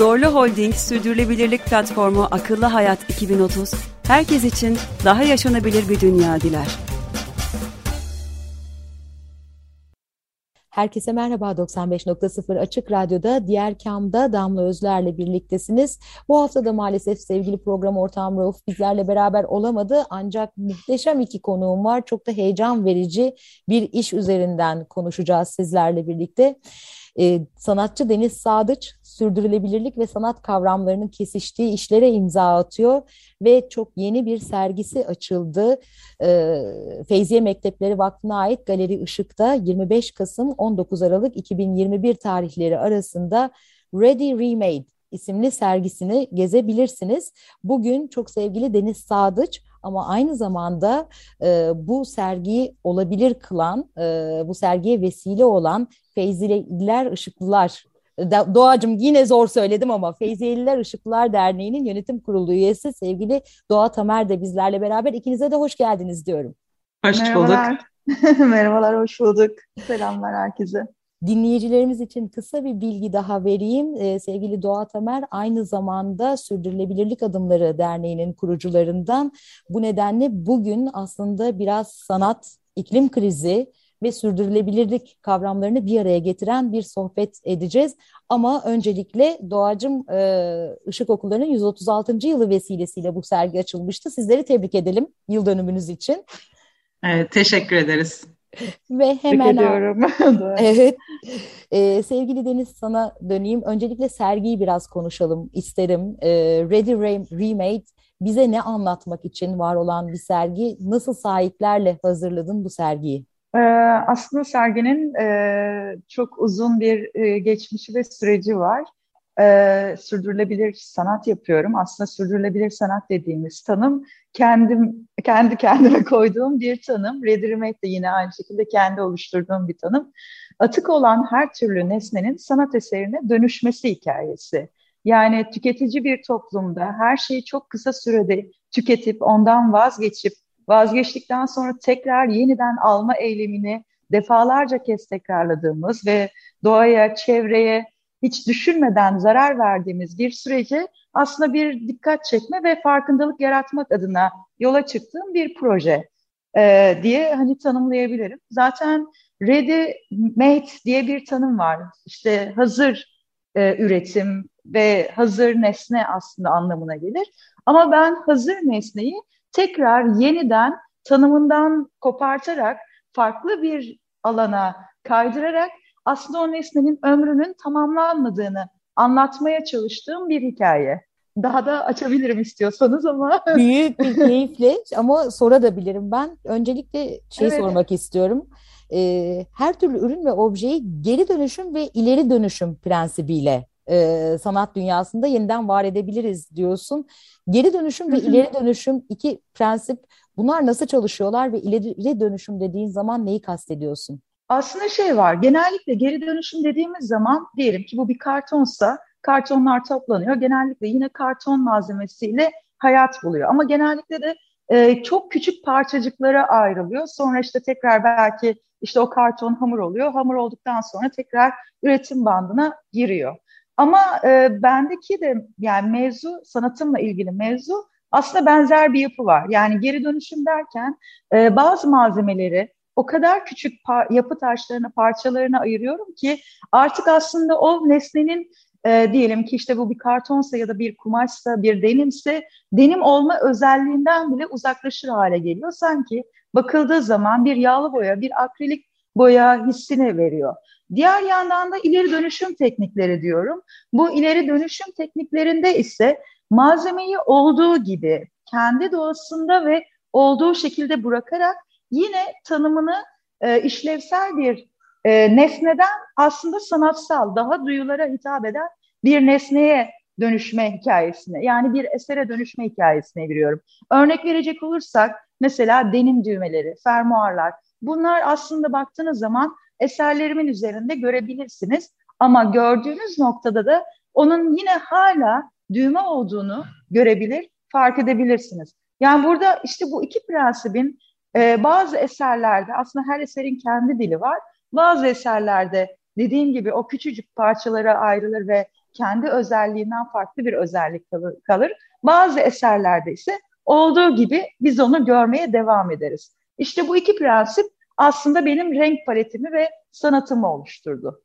Zorlu Holding Sürdürülebilirlik Platformu Akıllı Hayat 2030, herkes için daha yaşanabilir bir dünya diler. Herkese merhaba 95.0 Açık Radyo'da Diğer Kam'da Damla Özler'le birliktesiniz. Bu hafta da maalesef sevgili program ortağım Rauf bizlerle beraber olamadı. Ancak muhteşem iki konuğum var. Çok da heyecan verici bir iş üzerinden konuşacağız sizlerle birlikte. Ee, sanatçı Deniz Sadıç sürdürülebilirlik ve sanat kavramlarının kesiştiği işlere imza atıyor ve çok yeni bir sergisi açıldı. Ee, Feyziye Mektepleri Vakfı'na ait Galeri Işık'ta 25 Kasım 19 Aralık 2021 tarihleri arasında Ready Remade isimli sergisini gezebilirsiniz. Bugün çok sevgili Deniz Sadıç ama aynı zamanda e, bu sergiyi olabilir kılan, e, bu sergiye vesile olan Feyzililer Işıklılar Doğacım yine zor söyledim ama Feyziyeliler Işıklılar Derneği'nin yönetim kurulu üyesi sevgili Doğa Tamer de bizlerle beraber. İkinize de hoş geldiniz diyorum. Hoş Merhabalar. bulduk. Merhabalar, hoş bulduk. Selamlar herkese. Dinleyicilerimiz için kısa bir bilgi daha vereyim. Ee, sevgili Doğa Tamer aynı zamanda Sürdürülebilirlik Adımları Derneği'nin kurucularından. Bu nedenle bugün aslında biraz sanat, iklim krizi, ve sürdürülebilirlik kavramlarını bir araya getiren bir sohbet edeceğiz. Ama öncelikle Doğacım e, Işık Okulları'nın 136. yılı vesilesiyle bu sergi açılmıştı. Sizleri tebrik edelim yıl dönümünüz için. Evet, teşekkür ederiz. Ve hemen ediyorum. evet. Ee, sevgili Deniz sana döneyim. Öncelikle sergiyi biraz konuşalım isterim. Ee, Ready Remade bize ne anlatmak için var olan bir sergi? Nasıl sahiplerle hazırladın bu sergiyi? Ee, aslında serginin e, çok uzun bir e, geçmişi ve süreci var. Ee, sürdürülebilir sanat yapıyorum. Aslında sürdürülebilir sanat dediğimiz tanım kendim kendi kendime koyduğum bir tanım. Redirmek de yine aynı şekilde kendi oluşturduğum bir tanım. Atık olan her türlü nesnenin sanat eserine dönüşmesi hikayesi. Yani tüketici bir toplumda her şeyi çok kısa sürede tüketip ondan vazgeçip vazgeçtikten sonra tekrar yeniden alma eylemini defalarca kez tekrarladığımız ve doğaya, çevreye hiç düşünmeden zarar verdiğimiz bir süreci aslında bir dikkat çekme ve farkındalık yaratmak adına yola çıktığım bir proje e, diye hani tanımlayabilirim. Zaten ready made diye bir tanım var. İşte hazır e, üretim ve hazır nesne aslında anlamına gelir. Ama ben hazır nesneyi tekrar yeniden tanımından kopartarak farklı bir alana kaydırarak aslında o nesnenin ömrünün tamamlanmadığını anlatmaya çalıştığım bir hikaye. Daha da açabilirim istiyorsanız ama. Büyük bir keyifle ama sorabilirim ben. Öncelikle şey evet. sormak istiyorum. Ee, her türlü ürün ve objeyi geri dönüşüm ve ileri dönüşüm prensibiyle e, sanat dünyasında yeniden var edebiliriz diyorsun. Geri dönüşüm ve ileri dönüşüm iki prensip bunlar nasıl çalışıyorlar ve ileri dönüşüm dediğin zaman neyi kastediyorsun? Aslında şey var genellikle geri dönüşüm dediğimiz zaman diyelim ki bu bir kartonsa kartonlar toplanıyor. Genellikle yine karton malzemesiyle hayat buluyor ama genellikle de e, çok küçük parçacıklara ayrılıyor. Sonra işte tekrar belki işte o karton hamur oluyor. Hamur olduktan sonra tekrar üretim bandına giriyor. Ama e, bendeki de yani mevzu sanatımla ilgili mevzu aslında benzer bir yapı var. Yani geri dönüşüm derken e, bazı malzemeleri o kadar küçük yapı taşlarına, parçalarına ayırıyorum ki artık aslında o nesnenin e, diyelim ki işte bu bir kartonsa ya da bir kumaşsa, bir denimse denim olma özelliğinden bile uzaklaşır hale geliyor. Sanki bakıldığı zaman bir yağlı boya, bir akrilik boya hissini veriyor. Diğer yandan da ileri dönüşüm teknikleri diyorum. Bu ileri dönüşüm tekniklerinde ise malzemeyi olduğu gibi kendi doğasında ve olduğu şekilde bırakarak yine tanımını e, işlevsel bir e, nesneden aslında sanatsal, daha duyulara hitap eden bir nesneye dönüşme hikayesine yani bir esere dönüşme hikayesine veriyorum. Örnek verecek olursak mesela denim düğmeleri, fermuarlar bunlar aslında baktığınız zaman eserlerimin üzerinde görebilirsiniz. Ama gördüğünüz noktada da onun yine hala düğme olduğunu görebilir, fark edebilirsiniz. Yani burada işte bu iki prensibin e, bazı eserlerde aslında her eserin kendi dili var. Bazı eserlerde dediğim gibi o küçücük parçalara ayrılır ve kendi özelliğinden farklı bir özellik kalır. Bazı eserlerde ise olduğu gibi biz onu görmeye devam ederiz. İşte bu iki prensip aslında benim renk paletimi ve sanatımı oluşturdu.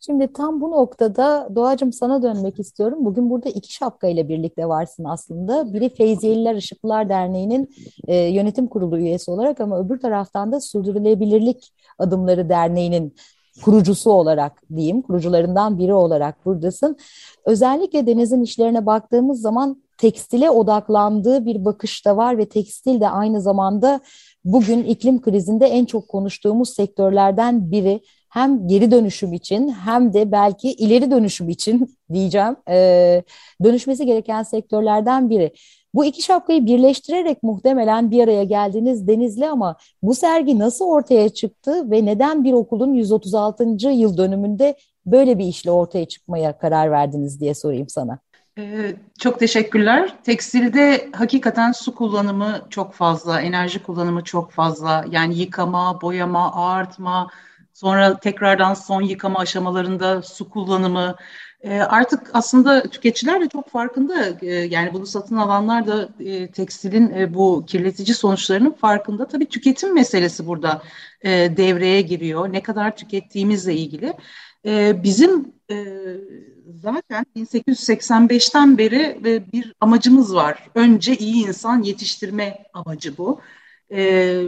Şimdi tam bu noktada Doğacığım sana dönmek istiyorum. Bugün burada iki şapka ile birlikte varsın aslında. Biri Feyziyeliler Işıklılar Derneği'nin e, yönetim kurulu üyesi olarak ama öbür taraftan da Sürdürülebilirlik Adımları Derneği'nin kurucusu olarak diyeyim, kurucularından biri olarak buradasın. Özellikle Deniz'in işlerine baktığımız zaman tekstile odaklandığı bir bakış da var ve tekstil de aynı zamanda bugün iklim krizinde en çok konuştuğumuz sektörlerden biri hem geri dönüşüm için hem de belki ileri dönüşüm için diyeceğim e, dönüşmesi gereken sektörlerden biri. Bu iki şapkayı birleştirerek muhtemelen bir araya geldiniz Denizli ama bu sergi nasıl ortaya çıktı ve neden bir okulun 136. yıl dönümünde böyle bir işle ortaya çıkmaya karar verdiniz diye sorayım sana. Ee, çok teşekkürler. Tekstilde hakikaten su kullanımı çok fazla, enerji kullanımı çok fazla. Yani yıkama, boyama, ağartma, sonra tekrardan son yıkama aşamalarında su kullanımı. E, artık aslında tüketiciler de çok farkında. E, yani bunu satın alanlar da e, tekstilin e, bu kirletici sonuçlarının farkında. Tabii tüketim meselesi burada e, devreye giriyor. Ne kadar tükettiğimizle ilgili. E, bizim zaten 1885'ten beri bir amacımız var. Önce iyi insan yetiştirme amacı bu. E,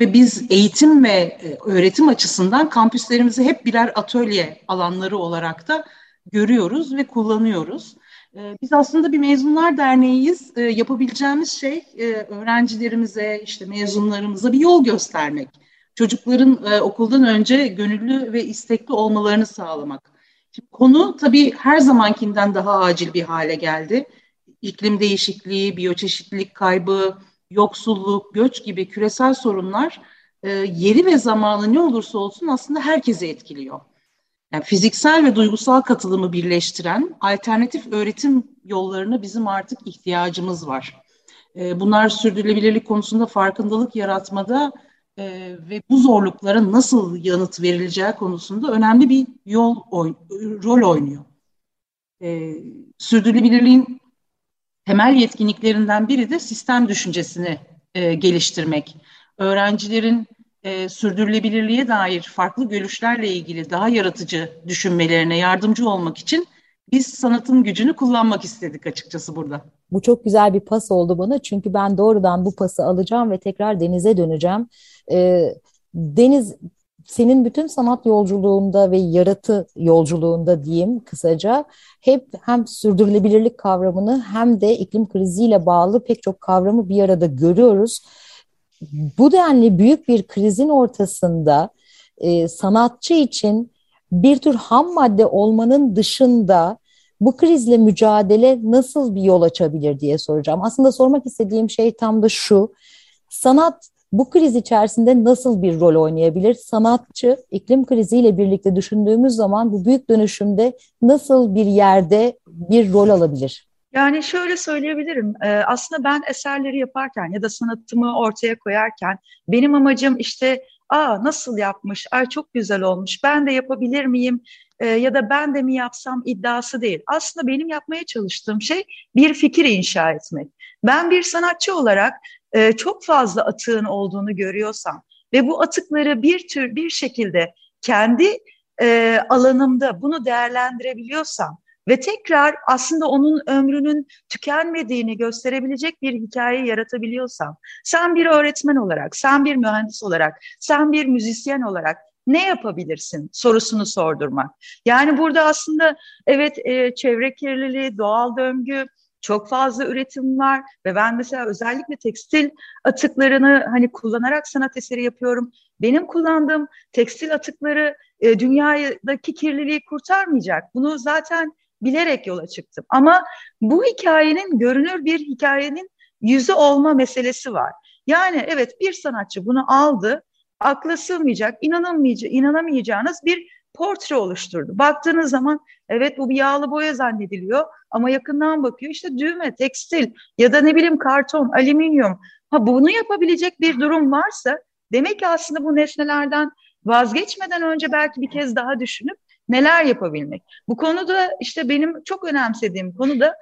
ve biz eğitim ve e, öğretim açısından kampüslerimizi hep birer atölye alanları olarak da görüyoruz ve kullanıyoruz. E, biz aslında bir mezunlar derneğiyiz. E, yapabileceğimiz şey öğrencilerimize, işte mezunlarımıza bir yol göstermek. Çocukların okuldan önce gönüllü ve istekli olmalarını sağlamak. Şimdi konu tabii her zamankinden daha acil bir hale geldi. İklim değişikliği, biyoçeşitlilik kaybı, yoksulluk, göç gibi küresel sorunlar e, yeri ve zamanı ne olursa olsun aslında herkese etkiliyor. Yani fiziksel ve duygusal katılımı birleştiren alternatif öğretim yollarına bizim artık ihtiyacımız var. E, bunlar sürdürülebilirlik konusunda farkındalık yaratmada e, ve bu zorluklara nasıl yanıt verileceği konusunda önemli bir yol rol oynuyor. E, sürdürülebilirliğin temel yetkinliklerinden biri de sistem düşüncesini e, geliştirmek. Öğrencilerin e, sürdürülebilirliğe dair farklı görüşlerle ilgili daha yaratıcı düşünmelerine yardımcı olmak için biz sanatın gücünü kullanmak istedik açıkçası burada. Bu çok güzel bir pas oldu bana çünkü ben doğrudan bu pası alacağım ve tekrar Deniz'e döneceğim. Ee, Deniz senin bütün sanat yolculuğunda ve yaratı yolculuğunda diyeyim kısaca hep hem sürdürülebilirlik kavramını hem de iklim kriziyle bağlı pek çok kavramı bir arada görüyoruz. Bu denli büyük bir krizin ortasında e, sanatçı için bir tür ham madde olmanın dışında bu krizle mücadele nasıl bir yol açabilir diye soracağım. Aslında sormak istediğim şey tam da şu. Sanat bu kriz içerisinde nasıl bir rol oynayabilir? Sanatçı iklim kriziyle birlikte düşündüğümüz zaman bu büyük dönüşümde nasıl bir yerde bir rol alabilir? Yani şöyle söyleyebilirim. Ee, aslında ben eserleri yaparken ya da sanatımı ortaya koyarken benim amacım işte aa nasıl yapmış, ay çok güzel olmuş, ben de yapabilir miyim ee, ya da ben de mi yapsam iddiası değil. Aslında benim yapmaya çalıştığım şey bir fikir inşa etmek. Ben bir sanatçı olarak e, çok fazla atığın olduğunu görüyorsam ve bu atıkları bir tür bir şekilde kendi e, alanımda bunu değerlendirebiliyorsam ve tekrar aslında onun ömrünün tükenmediğini gösterebilecek bir hikaye yaratabiliyorsam, sen bir öğretmen olarak, sen bir mühendis olarak, sen bir müzisyen olarak ne yapabilirsin sorusunu sordurmak. Yani burada aslında evet e, çevre kirliliği, doğal döngü, çok fazla üretim var ve ben mesela özellikle tekstil atıklarını hani kullanarak sanat eseri yapıyorum. benim kullandığım tekstil atıkları e, dünyadaki kirliliği kurtarmayacak. Bunu zaten bilerek yola çıktım. Ama bu hikayenin görünür bir hikayenin yüzü olma meselesi var. Yani evet bir sanatçı bunu aldı, akla sığmayacak, inanamayacak, inanamayacağınız bir portre oluşturdu. Baktığınız zaman evet bu bir yağlı boya zannediliyor ama yakından bakıyor işte düğme, tekstil ya da ne bileyim karton, alüminyum. Ha bunu yapabilecek bir durum varsa demek ki aslında bu nesnelerden vazgeçmeden önce belki bir kez daha düşünüp neler yapabilmek. Bu konuda işte benim çok önemsediğim konuda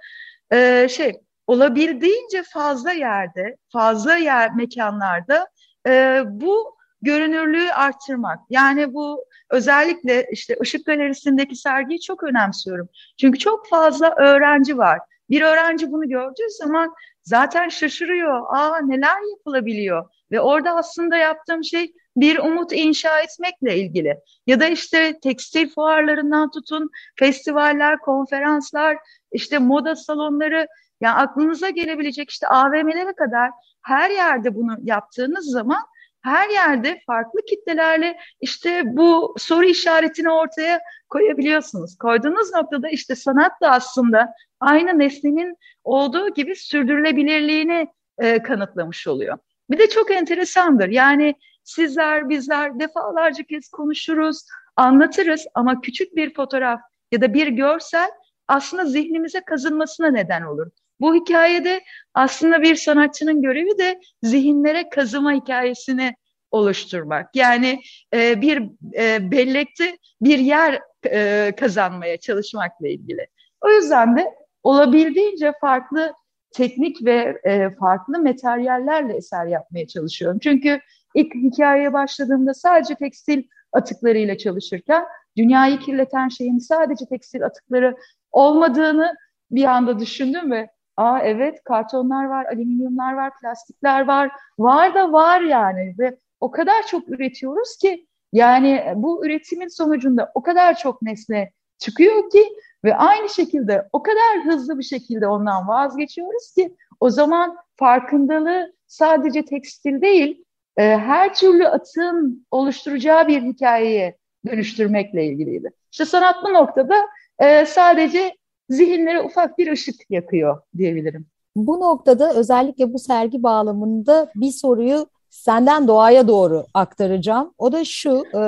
e, şey olabildiğince fazla yerde, fazla yer mekanlarda e, bu görünürlüğü arttırmak. Yani bu özellikle işte Işık Galerisi'ndeki sergiyi çok önemsiyorum. Çünkü çok fazla öğrenci var. Bir öğrenci bunu gördüğü zaman zaten şaşırıyor. Aa neler yapılabiliyor? Ve orada aslında yaptığım şey bir umut inşa etmekle ilgili. Ya da işte tekstil fuarlarından tutun, festivaller, konferanslar, işte moda salonları, yani aklınıza gelebilecek işte AVM'lere kadar her yerde bunu yaptığınız zaman her yerde farklı kitlelerle işte bu soru işaretini ortaya koyabiliyorsunuz. Koyduğunuz noktada işte sanat da aslında aynı nesnenin olduğu gibi sürdürülebilirliğini e, kanıtlamış oluyor. Bir de çok enteresandır. Yani sizler, bizler defalarca kez konuşuruz, anlatırız ama küçük bir fotoğraf ya da bir görsel aslında zihnimize kazınmasına neden olur. Bu hikayede aslında bir sanatçının görevi de zihinlere kazıma hikayesini oluşturmak. Yani e, bir e, bellekte bir yer e, kazanmaya çalışmakla ilgili. O yüzden de olabildiğince farklı teknik ve e, farklı materyallerle eser yapmaya çalışıyorum. Çünkü ilk hikayeye başladığımda sadece tekstil atıklarıyla çalışırken dünyayı kirleten şeyin sadece tekstil atıkları olmadığını bir anda düşündüm ve aa evet kartonlar var, alüminyumlar var, plastikler var. Var da var yani ve o kadar çok üretiyoruz ki yani bu üretimin sonucunda o kadar çok nesne çıkıyor ki ve aynı şekilde o kadar hızlı bir şekilde ondan vazgeçiyoruz ki o zaman farkındalığı sadece tekstil değil e, her türlü atın oluşturacağı bir hikayeye dönüştürmekle ilgiliydi. İşte sanat bu noktada e, sadece zihinlere ufak bir ışık yakıyor diyebilirim. Bu noktada özellikle bu sergi bağlamında bir soruyu senden doğaya doğru aktaracağım. O da şu, e,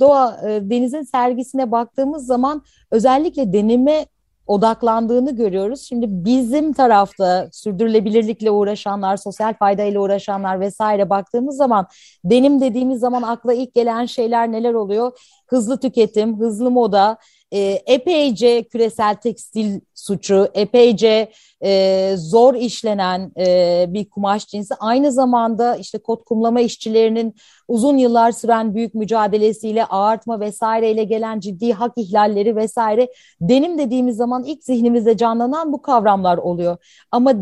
doğa e, denizin sergisine baktığımız zaman özellikle denime odaklandığını görüyoruz. Şimdi bizim tarafta sürdürülebilirlikle uğraşanlar, sosyal faydayla uğraşanlar vesaire baktığımız zaman denim dediğimiz zaman akla ilk gelen şeyler neler oluyor? Hızlı tüketim, hızlı moda, e, epeyce küresel tekstil suçu, epeyce e, zor işlenen e, bir kumaş cinsi. Aynı zamanda işte kot kumlama işçilerinin uzun yıllar süren büyük mücadelesiyle ağartma vesaireyle gelen ciddi hak ihlalleri vesaire denim dediğimiz zaman ilk zihnimizde canlanan bu kavramlar oluyor. Ama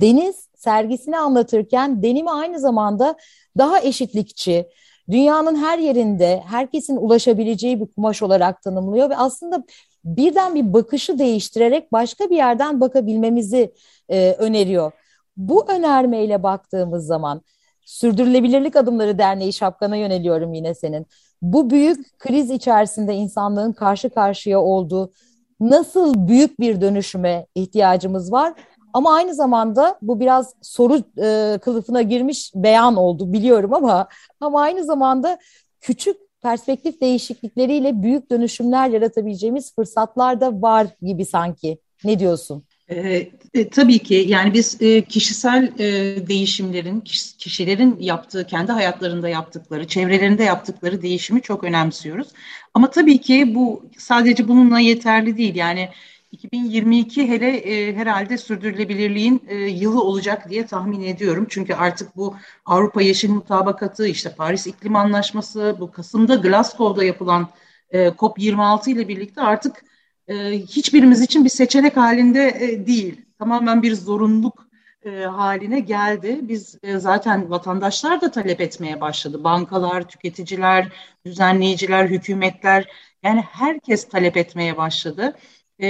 Deniz sergisini anlatırken denimi aynı zamanda daha eşitlikçi, dünyanın her yerinde herkesin ulaşabileceği bir kumaş olarak tanımlıyor ve aslında birden bir bakışı değiştirerek başka bir yerden bakabilmemizi e, öneriyor. Bu önermeyle baktığımız zaman Sürdürülebilirlik Adımları Derneği şapkana yöneliyorum yine senin. Bu büyük kriz içerisinde insanlığın karşı karşıya olduğu nasıl büyük bir dönüşüme ihtiyacımız var? Ama aynı zamanda bu biraz soru e, kılıfına girmiş beyan oldu biliyorum ama ama aynı zamanda küçük perspektif değişiklikleriyle büyük dönüşümler yaratabileceğimiz fırsatlar da var gibi sanki. Ne diyorsun? E, e, tabii ki yani biz e, kişisel e, değişimlerin, kişilerin yaptığı, kendi hayatlarında yaptıkları, çevrelerinde yaptıkları değişimi çok önemsiyoruz. Ama tabii ki bu sadece bununla yeterli değil. Yani 2022 hele e, herhalde sürdürülebilirliğin e, yılı olacak diye tahmin ediyorum. Çünkü artık bu Avrupa Yeşil Mutabakatı, işte Paris İklim Anlaşması, bu Kasım'da Glasgow'da yapılan e, COP26 ile birlikte artık e, hiçbirimiz için bir seçenek halinde e, değil. Tamamen bir zorunluluk e, haline geldi. Biz e, zaten vatandaşlar da talep etmeye başladı. Bankalar, tüketiciler, düzenleyiciler, hükümetler yani herkes talep etmeye başladı. E,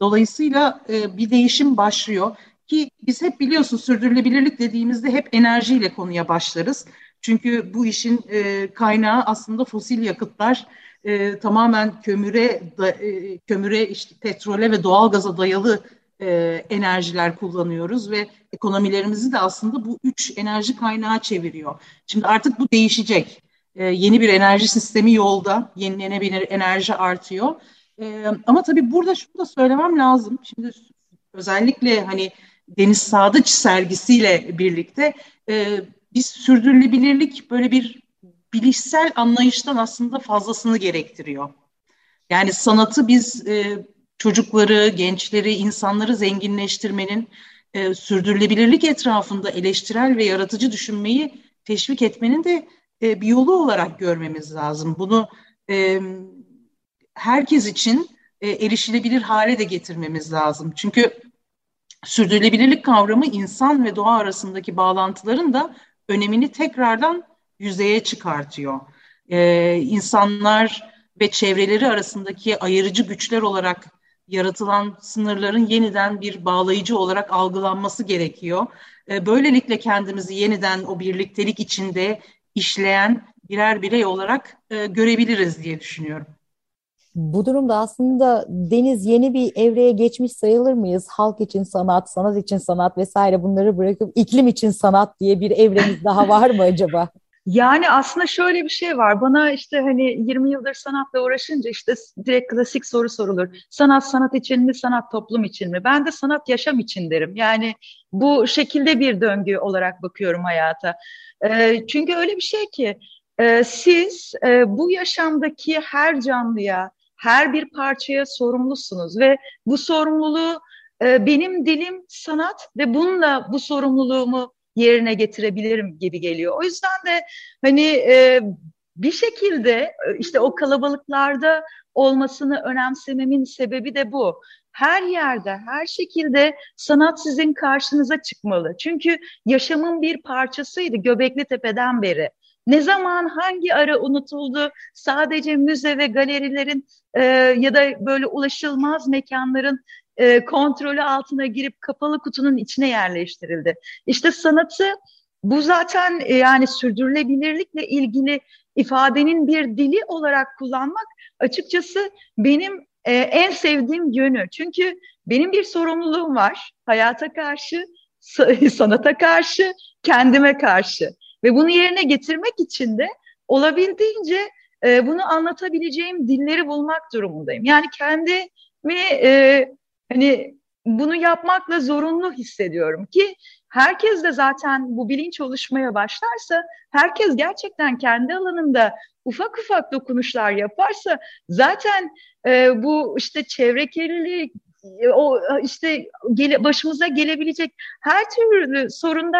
dolayısıyla e, bir değişim başlıyor ki biz hep biliyorsun sürdürülebilirlik dediğimizde hep enerjiyle konuya başlarız. Çünkü bu işin e, kaynağı aslında fosil yakıtlar e, tamamen kömüre, da, e, kömüre işte petrole ve doğalgaza dayalı e, enerjiler kullanıyoruz ve ekonomilerimizi de aslında bu üç enerji kaynağı çeviriyor. Şimdi artık bu değişecek. E, yeni bir enerji sistemi yolda, yenilenebilir enerji artıyor. E, ama tabii burada şunu da söylemem lazım. Şimdi özellikle hani Deniz Sadıç sergisiyle birlikte e, biz sürdürülebilirlik böyle bir bilişsel anlayıştan aslında fazlasını gerektiriyor. Yani sanatı biz e, çocukları, gençleri, insanları zenginleştirmenin, e, sürdürülebilirlik etrafında eleştirel ve yaratıcı düşünmeyi teşvik etmenin de e, bir yolu olarak görmemiz lazım. Bunu e, herkes için e, erişilebilir hale de getirmemiz lazım. Çünkü sürdürülebilirlik kavramı insan ve doğa arasındaki bağlantıların da önemini tekrardan yüzeye çıkartıyor. Ee, insanlar ve çevreleri arasındaki ayırıcı güçler olarak yaratılan sınırların yeniden bir bağlayıcı olarak algılanması gerekiyor. Ee, böylelikle kendimizi yeniden o birliktelik içinde işleyen birer birey olarak e, görebiliriz diye düşünüyorum. Bu durumda aslında Deniz yeni bir evreye geçmiş sayılır mıyız? Halk için sanat, sanat için sanat vesaire bunları bırakıp iklim için sanat diye bir evremiz daha var mı acaba? Yani aslında şöyle bir şey var. Bana işte hani 20 yıldır sanatla uğraşınca işte direkt klasik soru sorulur. Sanat sanat için mi, sanat toplum için mi? Ben de sanat yaşam için derim. Yani bu şekilde bir döngü olarak bakıyorum hayata. E, çünkü öyle bir şey ki e, siz e, bu yaşamdaki her canlıya, her bir parçaya sorumlusunuz ve bu sorumluluğu e, benim dilim sanat ve bununla bu sorumluluğumu yerine getirebilirim gibi geliyor. O yüzden de hani e, bir şekilde e, işte o kalabalıklarda olmasını önemsememin sebebi de bu. Her yerde, her şekilde sanat sizin karşınıza çıkmalı. Çünkü yaşamın bir parçasıydı Göbekli Tepe'den beri. Ne zaman hangi ara unutuldu? Sadece müze ve galerilerin e, ya da böyle ulaşılmaz mekanların e, kontrolü altına girip kapalı kutunun içine yerleştirildi. İşte sanatı bu zaten e, yani sürdürülebilirlikle ilgili ifadenin bir dili olarak kullanmak açıkçası benim e, en sevdiğim yönü. Çünkü benim bir sorumluluğum var hayata karşı, sanata karşı, kendime karşı. Ve bunu yerine getirmek için de olabildiğince e, bunu anlatabileceğim dilleri bulmak durumundayım. Yani kendimi e, hani bunu yapmakla zorunlu hissediyorum ki herkes de zaten bu bilinç oluşmaya başlarsa herkes gerçekten kendi alanında ufak ufak dokunuşlar yaparsa zaten e, bu işte çevre kirliliği o işte gele, başımıza gelebilecek her türlü sorunda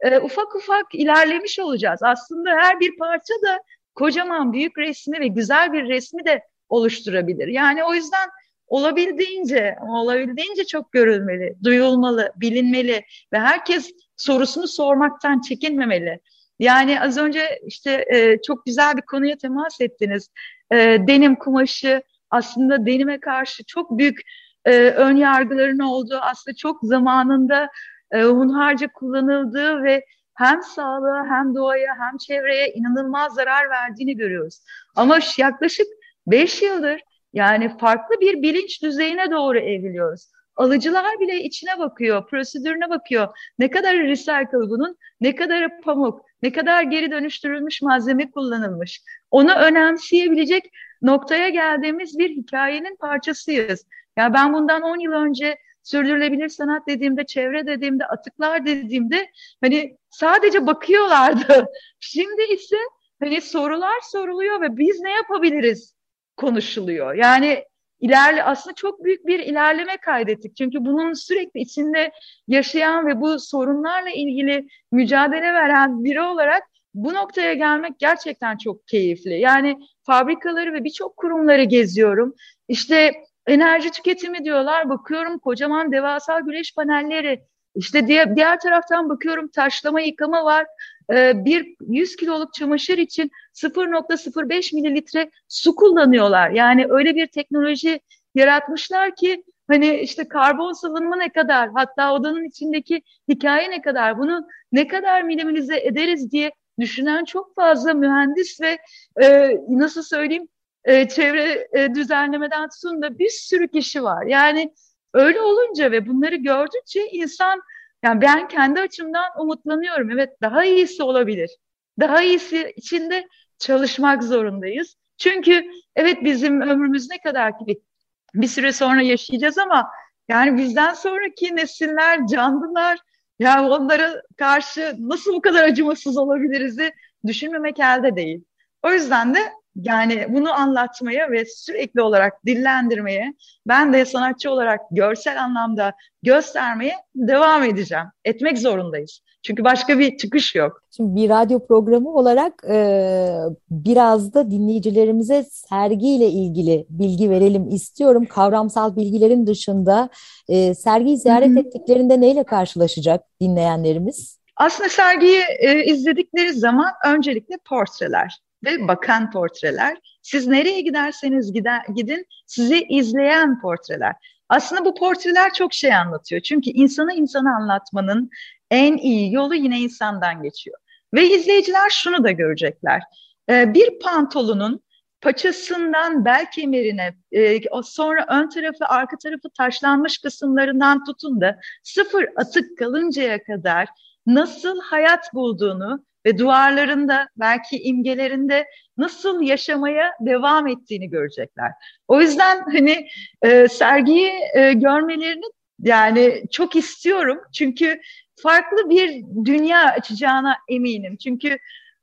e, ufak ufak ilerlemiş olacağız. Aslında her bir parça da kocaman büyük resmi ve güzel bir resmi de oluşturabilir. Yani o yüzden olabildiğince olabildiğince çok görülmeli, duyulmalı, bilinmeli ve herkes sorusunu sormaktan çekinmemeli. Yani az önce işte e, çok güzel bir konuya temas ettiniz. E, denim kumaşı aslında denime karşı çok büyük e, ön yargıların olduğu, aslında çok zamanında e, hunharca kullanıldığı ve hem sağlığa hem doğaya hem çevreye inanılmaz zarar verdiğini görüyoruz. Ama yaklaşık 5 yıldır yani farklı bir bilinç düzeyine doğru evriliyoruz. Alıcılar bile içine bakıyor, prosedürüne bakıyor. Ne kadar recycle bunun, ne kadar pamuk, ne kadar geri dönüştürülmüş malzeme kullanılmış. Onu önemseyebilecek noktaya geldiğimiz bir hikayenin parçasıyız. Ya yani ben bundan 10 yıl önce sürdürülebilir sanat dediğimde, çevre dediğimde, atıklar dediğimde hani sadece bakıyorlardı. Şimdi ise hani sorular soruluyor ve biz ne yapabiliriz konuşuluyor. Yani ilerle aslında çok büyük bir ilerleme kaydettik. Çünkü bunun sürekli içinde yaşayan ve bu sorunlarla ilgili mücadele veren biri olarak bu noktaya gelmek gerçekten çok keyifli. Yani fabrikaları ve birçok kurumları geziyorum. İşte enerji tüketimi diyorlar. Bakıyorum kocaman devasa güneş panelleri. İşte diğer, diğer taraftan bakıyorum taşlama yıkama var. Ee, bir 100 kiloluk çamaşır için 0.05 mililitre su kullanıyorlar. Yani öyle bir teknoloji yaratmışlar ki hani işte karbon salınımı ne kadar hatta odanın içindeki hikaye ne kadar bunu ne kadar minimalize ederiz diye düşünen çok fazla mühendis ve e, nasıl söyleyeyim e, çevre e, düzenlemeden tutun da bir sürü kişi var. Yani öyle olunca ve bunları gördükçe insan yani ben kendi açımdan umutlanıyorum. Evet daha iyisi olabilir. Daha iyisi içinde çalışmak zorundayız. Çünkü evet bizim ömrümüz ne kadar ki bir, süre sonra yaşayacağız ama yani bizden sonraki nesiller, canlılar ya onlara karşı nasıl bu kadar acımasız olabiliriz düşünmemek elde değil. O yüzden de yani bunu anlatmaya ve sürekli olarak dillendirmeye, ben de sanatçı olarak görsel anlamda göstermeye devam edeceğim. Etmek zorundayız. Çünkü başka bir çıkış yok. Şimdi bir radyo programı olarak e, biraz da dinleyicilerimize sergiyle ilgili bilgi verelim istiyorum. Kavramsal bilgilerin dışında e, sergiyi ziyaret Hı-hı. ettiklerinde neyle karşılaşacak dinleyenlerimiz? Aslında sergiyi e, izledikleri zaman öncelikle portreler ve bakan portreler. Siz nereye giderseniz gider, gidin sizi izleyen portreler. Aslında bu portreler çok şey anlatıyor. Çünkü insanı insana anlatmanın en iyi yolu yine insandan geçiyor. Ve izleyiciler şunu da görecekler. Ee, bir pantolonun paçasından bel kemerine, e, sonra ön tarafı, arka tarafı taşlanmış kısımlarından tutun da sıfır atık kalıncaya kadar nasıl hayat bulduğunu ve duvarlarında belki imgelerinde nasıl yaşamaya devam ettiğini görecekler. O yüzden hani e, sergiyi e, görmelerini yani çok istiyorum çünkü farklı bir dünya açacağına eminim. Çünkü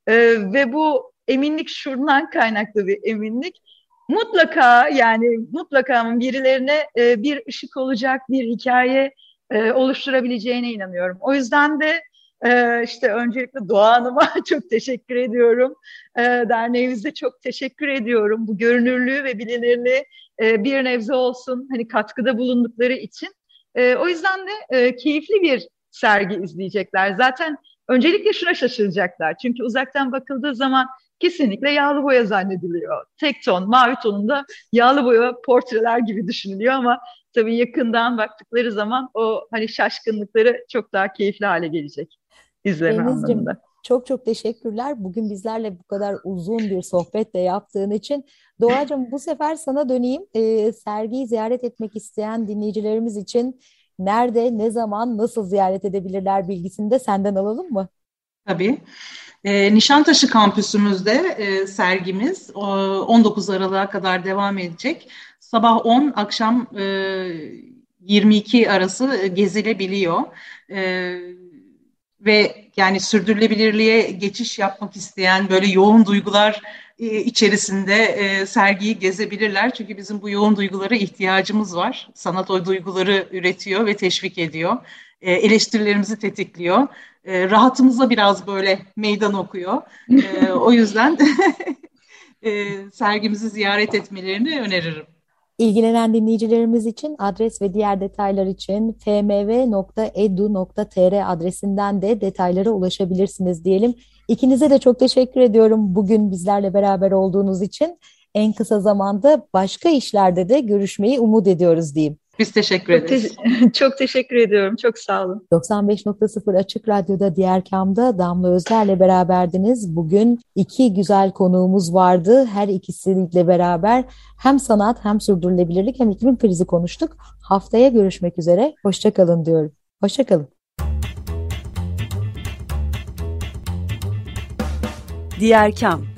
e, ve bu eminlik şuradan kaynaklı bir eminlik. Mutlaka yani mutlaka birilerine e, bir ışık olacak bir hikaye e, oluşturabileceğine inanıyorum. O yüzden de ee, işte öncelikle Doğa Hanım'a çok teşekkür ediyorum. Ee, derneğimize çok teşekkür ediyorum. Bu görünürlüğü ve bilinirliği e, bir nebze olsun hani katkıda bulundukları için. E, o yüzden de e, keyifli bir sergi izleyecekler. Zaten öncelikle şuna şaşıracaklar. Çünkü uzaktan bakıldığı zaman kesinlikle yağlı boya zannediliyor. Tek ton, mavi tonunda yağlı boya portreler gibi düşünülüyor ama tabii yakından baktıkları zaman o hani şaşkınlıkları çok daha keyifli hale gelecek izleme anlamında. Çok çok teşekkürler. Bugün bizlerle bu kadar uzun bir sohbet de yaptığın için. Doğacığım bu sefer sana döneyim. E, sergiyi ziyaret etmek isteyen dinleyicilerimiz için nerede, ne zaman, nasıl ziyaret edebilirler bilgisini de senden alalım mı? Tabii. E, Nişantaşı kampüsümüzde e, sergimiz e, 19 Aralık'a kadar devam edecek. Sabah 10, akşam e, 22 arası gezilebiliyor. E, ve yani sürdürülebilirliğe geçiş yapmak isteyen böyle yoğun duygular e, içerisinde e, sergiyi gezebilirler. Çünkü bizim bu yoğun duygulara ihtiyacımız var. Sanat o duyguları üretiyor ve teşvik ediyor. E, eleştirilerimizi tetikliyor. Rahatımıza biraz böyle meydan okuyor. O yüzden sergimizi ziyaret etmelerini öneririm. İlgilenen dinleyicilerimiz için adres ve diğer detaylar için fmv.edu.tr adresinden de detaylara ulaşabilirsiniz diyelim. İkinize de çok teşekkür ediyorum bugün bizlerle beraber olduğunuz için. En kısa zamanda başka işlerde de görüşmeyi umut ediyoruz diyeyim. Biz teşekkür ederiz. Çok, te- çok teşekkür ediyorum. Çok sağ olun. 95.0 Açık Radyo'da Diğer Kam'da Damla Özler'le beraberdiniz. Bugün iki güzel konuğumuz vardı. Her ikisiyle beraber hem sanat hem sürdürülebilirlik hem iklim krizi konuştuk. Haftaya görüşmek üzere. Hoşçakalın diyorum. Hoşçakalın. Diğer Kam